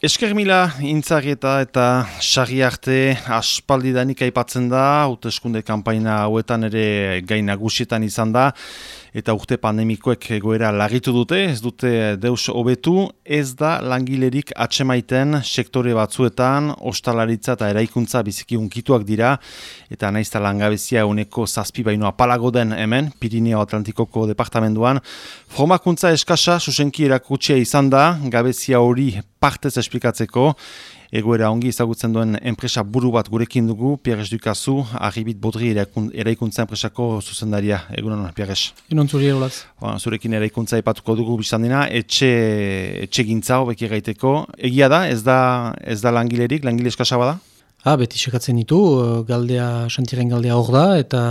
Esker mila intzagieta eta sari arte aspaldidanik aipatzen da, hauteskunde kanpaina hauetan ere gain nagusietan izan da, eta urte pandemikoek egoera lagitu dute, ez dute deus hobetu, ez da langilerik atsemaiten sektore batzuetan, ostalaritza eta eraikuntza biziki unkituak dira, eta naizta langabezia uneko zazpi baino apalago den hemen, Pirineo Atlantikoko departamentuan, formakuntza eskasa susenki erakutsia izan da, gabezia hori partez esplikatzeko, egoera ongi ezagutzen duen enpresa buru bat gurekin dugu, Pierres Dukazu, Arribit Bodri eraikuntza enpresako zuzendaria. Egunon, Pierres? Egunon zuri egolaz. Ba, zurekin eraikuntza epatuko dugu bizan dina, etxe, etxe gintza hobek gaiteko. Egia da, ez da, ez da langilerik, langile eskasa bada? Ha, beti sekatzen ditu, galdea, santiren galdea hor da, eta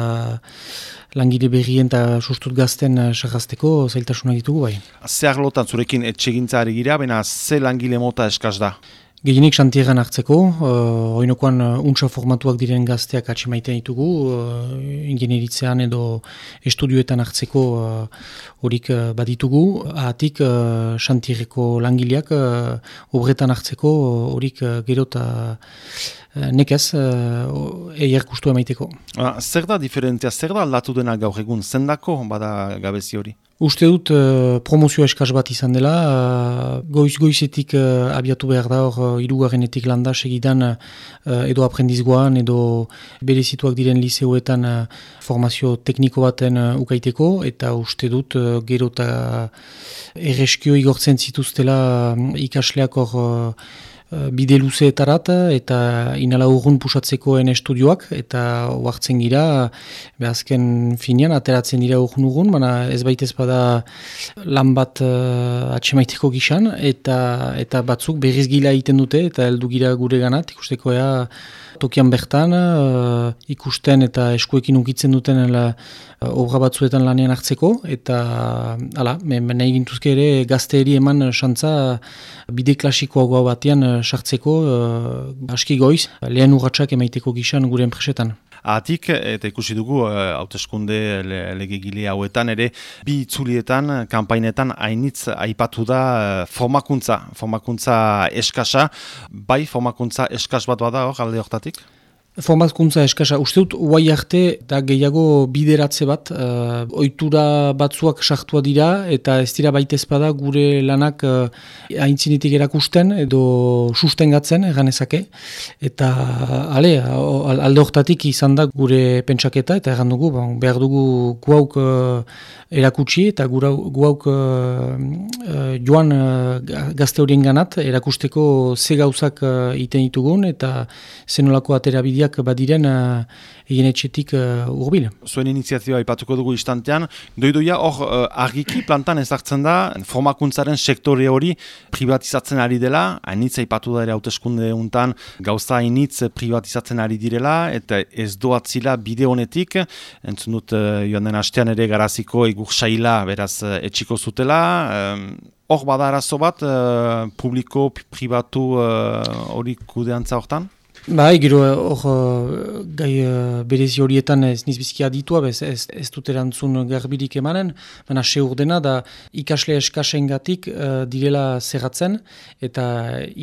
langile berrien eta sustut gazten sarrazteko zailtasuna ditugu bai. Zer lotan zurekin etxegintza ari gira, bena ze langile mota eskaz da? Gehienik xantieran hartzeko, uh, oinokoan uh, untsa formatuak diren gazteak atxemaiten ditugu, uh, ingenieritzean edo estudioetan hartzeko horik uh, baditugu, ahatik uh, xantierreko langileak uh, obretan hartzeko horik uh, gero eta nekez uh, eier kustu emaiteko. Ah, zer da diferentzia, zer da aldatu dena gaur egun, zendako bada gabezi hori? Uste dut uh, promozio eskaz bat izan dela, uh, goiz-goizetik uh, abiatu behar da hor uh, irugarrenetik landa segidan uh, edo aprendizgoan edo bere situak diren liseoetan uh, formazio tekniko baten uh, ukaiteko eta uste dut uh, gero eta erreskio igortzen zituztela uh, ikasleak hor Eh, bide luzeetarat eta inala urgun pusatzekoen estudioak eta oartzen gira behazken finean ateratzen dira urgun urgun, baina ez baitez bada lan bat uh, atxemaiteko gixan eta eta batzuk berriz gila egiten dute eta heldu gira gure ganat ikusteko ea tokian bertan uh, ikusten eta eskuekin ukitzen duten la, uh, obra batzuetan lanean hartzeko eta hala, nahi gintuzke ere gazteeri eman xantza bide klasikoagoa batean sartzeko uh, aski goiz, lehen urratxak emaiteko gixan gure enpresetan. Atik, eta ikusi dugu, hauteskunde legegile hauetan ere, bi itzulietan, kanpainetan, hainitz aipatu da formakuntza, formakuntza eskasa, bai formakuntza eskas bat bada hor, alde hortatik? Formatkuntza eskasa, uste dut, uai arte eta gehiago bideratze bat, uh, ohitura batzuak sartua dira eta ez dira baita ezpada gure lanak uh, aintzinitik erakusten edo sustengatzen eganezake. Eta ale, alde hortatik izan da gure pentsaketa eta egan dugu, bon, behar dugu guauk uh, erakutsi eta guauk uh, joan uh, gazte horien ganat erakusteko ze gauzak uh, iten ditugun eta zenolako atera bideak badiren uh, egin etxetik uh, urbil. Zuen iniziazioa ipatuko dugu istantean, doidoia hor uh, argiki plantan ezartzen da, formakuntzaren sektore hori privatizatzen ari dela, hainitza ipatu da ere hauteskunde untan, gauza hainitz privatizatzen ari direla, eta ez doatzila bide honetik, entzun dut uh, joan den astean ere garaziko egur saila beraz uh, etxiko zutela, Hor bada arazo bat, publiko, pribatu hori uh, kudeantza hortan? Bai, gero hor gai uh, berezi horietan ez nizbizkia ditua, ez, ez, ez dut erantzun garbirik emanen, baina se urdena da ikasle eskasen gatik uh, direla zerratzen, eta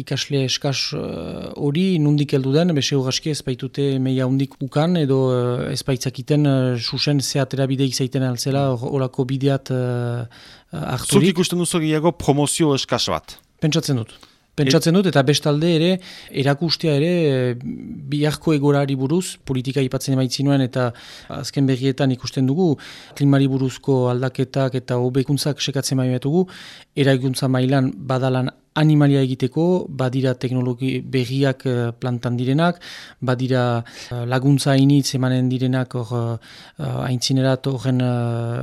ikasle eskas hori nundik heldu den, bese urraski ez baitute meia hundik ukan, edo uh, ez baitzakiten uh, susen zeatera bideik zaiten altzela horako bideat uh, harturik. Zut ikusten duzu gehiago promozio eskas bat? Pentsatzen dut. Pentsatzen dut, eta bestalde ere, erakustea ere, biharko egorari buruz, politika ipatzen emaitzinuen, eta azken berrietan ikusten dugu, klimari buruzko aldaketak eta hobekuntzak sekatzen maioetugu, eraikuntza mailan badalan animalia egiteko, badira teknologi berriak eh, plantan direnak, badira eh, laguntza hainitz emanen direnak hor haintzinerat uh, horren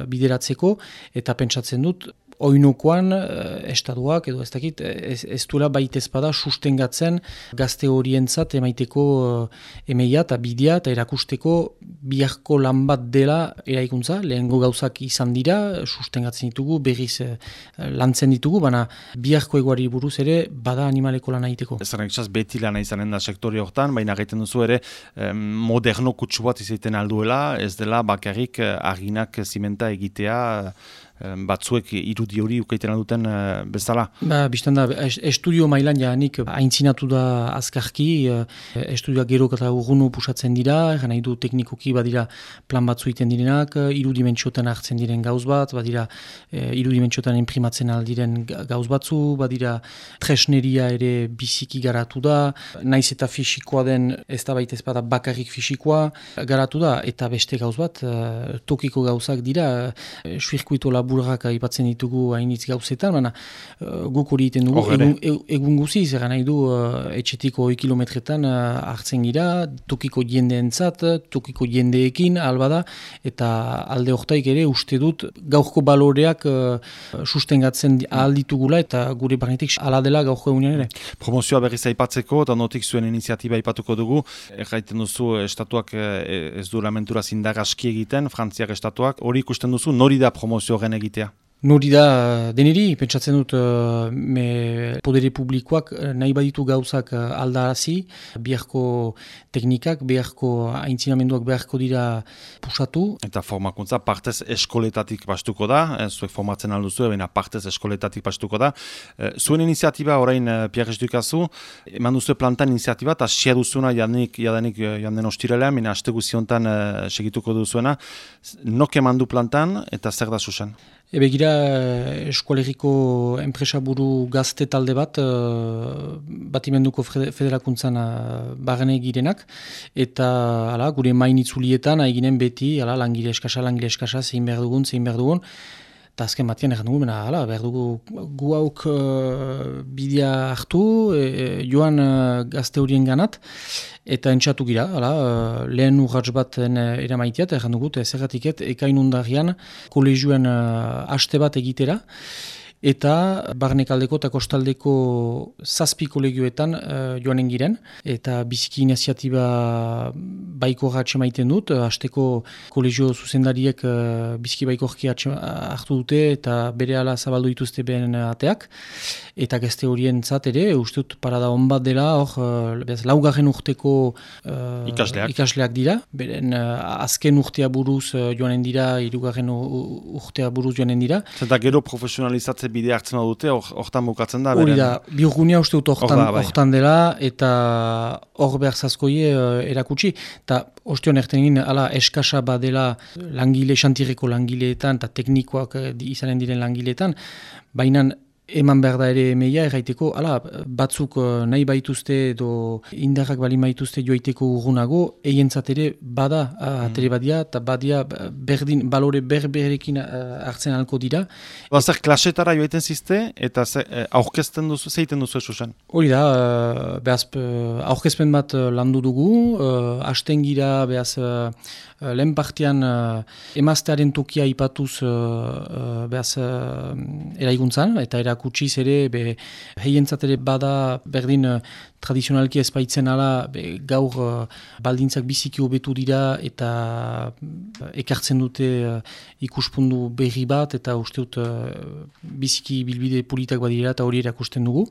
bideratzeko, eta pentsatzen dut, oinokoan uh, estaduak edo ez dakit ez, ez duela baitezpada sustengatzen gazte horientzat emaiteko uh, emeia eta bidea eta erakusteko biharko lan bat dela eraikuntza, lehengo gauzak izan dira, sustengatzen ditugu, berriz uh, lantzen ditugu, baina biharko eguari buruz ere bada animaleko lan egiteko. Ez zara beti lan izanen da sektori hortan, baina egiten duzu ere moderno kutsu bat izaiten alduela, ez dela bakarrik arginak zimenta egitea batzuek irudi hori ukaiten duten bezala? Ba, biztan da, estudio mailan janik haintzinatu da azkarki, estudioak gero eta urgunu pusatzen dira, nahi du teknikoki badira plan batzu iten direnak, irudimentxotan hartzen diren gauz bat, badira irudimentxotan imprimatzen aldiren gauz batzu, badira tresneria ere biziki garatu da, naiz eta fisikoa den ez da baita ezpada bakarrik fisikoa garatu da, eta beste gauz bat, tokiko gauzak dira, suirkuito laburrak aipatzen ditugu hainitz gauzetan, baina uh, guk hori iten dugu, egun, egun guzi, zer nahi du, uh, etxetiko kilometretan uh, hartzen gira, tokiko jendeentzat, tokiko jendeekin, alba da, eta alde hortaik ere uste dut gaurko baloreak uh, sustengatzen alditugula eta gure barnetik ala dela gaurko egunean ere. Promozioa berriz aipatzeko, eta notik zuen iniziatiba aipatuko dugu, erraiten duzu estatuak ez du lamentura zindar aski egiten, frantziak estatuak, hori ikusten duzu, nori da promozio egitea? Nori da, deneri, pentsatzen dut, uh, me podere publikoak uh, nahi baditu gauzak uh, aldarazi, biharko teknikak, biharko aintzinamenduak beharko dira pusatu. Eta formakuntza partez eskoletatik bastuko da, eh, zuek formatzen alduzu, baina partez eskoletatik bastuko da. Eh, zuen iniziatiba, orain, Pierre dukazu, eman duzu plantan iniziatiba, eta xia duzuna jadenik, jadenik janden ostirelea, mina haste guziontan segituko duzuena. Nok eman du plantan, eta zer da zuzen? Ebe gira eskualeriko enpresa buru gazte talde bat, uh, batimenduko federakuntzan uh, barrene girenak, eta ala, gure mainitzulietan eginen beti, ala, langile eskasa, langile eskasa, zein behar dugun, zein behar dugun, eta azken batian egin dugu, ala, behar dugu gu hauk uh, bidea hartu, e, joan uh, gazte horien ganat, eta entxatu gira, ala, uh, lehen urratz bat eramaitiat, erran dugut, zerratiket, ekain undarian, kolegioen uh, haste bat egitera, eta barnekaldeko eta kostaldeko zazpi kolegioetan uh, joanen giren, eta biziki iniziatiba baiko maiten dut, hasteko kolegio zuzendariek uh, biziki baiko hartu dute eta bere ala zabaldu dituzte behen ateak, eta gazte horien ere, uste dut parada hon bat dela, hor, uh, laugarren urteko uh, ikasleak. ikasleak dira, beren azken urtea buruz uh, joanen dira, irugarren urtea buruz joanen dira. Zenta gero profesionalizatze bide hartzen dute, hortan bukatzen da? Hori da, biurgunia uste dut hortan, bai. dela, eta hor behar zazkoie uh, erakutsi. Eta ostion erten egin, ala eskasa badela langile, xantirreko langileetan, eta teknikoak uh, izanen diren langileetan, baina eman behar da ere meia erraiteko, ala, batzuk uh, nahi baituzte edo indarrak bali baituzte joaiteko urgunago, egin ere bada uh, mm. badia, eta badia berdin, balore berberekin uh, hartzen alko dira. Bazer, klasetara joaiten zizte, eta eh, aurkezten duzu, zeiten duzu esusen? Hori da, behaz, aurkezpen bat landu dugu, uh, asten gira, behaz, lehen partian uh, emaztearen tokia ipatuz uh, uh, behaz, uh, eraiguntzan, eta erak erakutsiz ere, be, heientzat ere bada berdin uh, tradizionalki ezpaitzen ala, be, gaur uh, baldintzak biziki hobetu dira eta uh, ekartzen dute uh, ikuspundu berri bat eta uste dut uh, biziki bilbide politak badira eta hori erakusten dugu.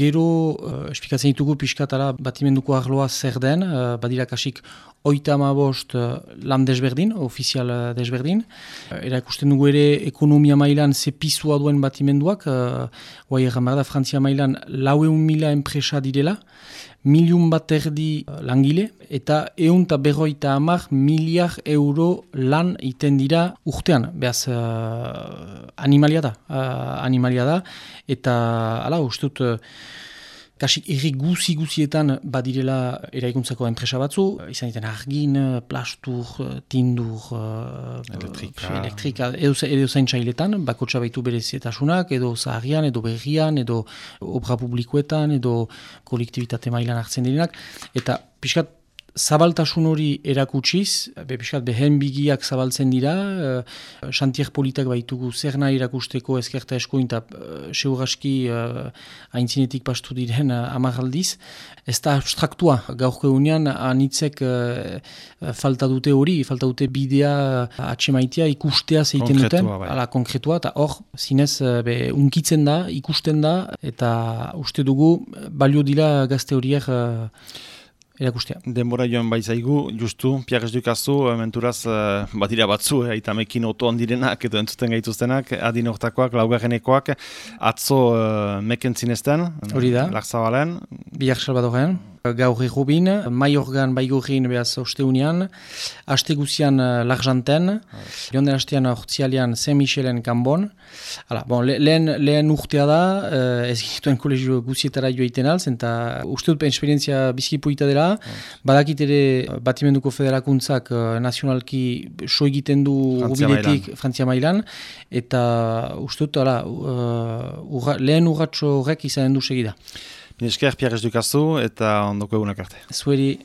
Gero, uh, espikatzen ditugu piskatara batimenduko arloa zer den, uh, badira kasik oita ama bost uh, lan desberdin, ofizial uh, desberdin. Uh, erakusten dugu ere ekonomia mailan zepizua duen batimenduak, uh, erran da, Frantzia mailan laueun mila enpresa direla, miliun bat erdi langile, eta eun eta berroita amar miliar euro lan iten dira urtean, behaz uh, animalia da, uh, animalia da, eta ala, uste dut, kasik erri guzi guzietan badirela eraikuntzako enpresa batzu, izan ditan argin, plastur, tindur, elektrika, uh, elektrika. Edo, edo zain txailetan, bako txabaitu berezietasunak, edo zaharrian, edo berrian, edo obra publikoetan, edo kolektibitate mailan hartzen direnak, eta pixkat zabaltasun hori erakutsiz, be, biskat, behen bigiak zabaltzen dira, uh, xantier politak baitugu zer nahi erakusteko ezkerta eskoin, eta uh, seuraski uh, haintzinetik pastu diren uh, amaraldiz. Ez da abstraktua, gaurko egunean, anitzek uh, falta dute hori, falta dute bidea uh, atxemaitea ikustea zeiten duten, bai. ala konkretua, eta hor, zinez, uh, be, unkitzen da, ikusten da, eta uste dugu, balio dila gazte horiek uh, erakustea. Denbora joan baizaigu, justu, Pierre Dukazu, menturaz, uh, badira batzu, eh, aitamekin oto handirenak, edo entzuten gaituztenak, adin ortakoak, laugarrenekoak, atzo uh, meken zinezten, hori da, larzabalen. Biak salbadoren, gaur errobin, mai organ baigurin behaz osteunean, haste guzian uh, larjanten, joan den hastean ortsialian Saint-Michelen kanbon. Hala, bon, le, lehen, lehen urtea da, uh, ez ginituen kolegio guzietara joa alz, eta uste dut esperientzia bizkipuita dela, Badakit ere batimenduko federakuntzak uh, nazionalki so egiten du gubinetik Frantzia mailan, eta uste dut, uh, lehen urratxo horrek izanen du segida. Minesker, Pierre Dukazu, eta ondoko egunak arte. Zueri.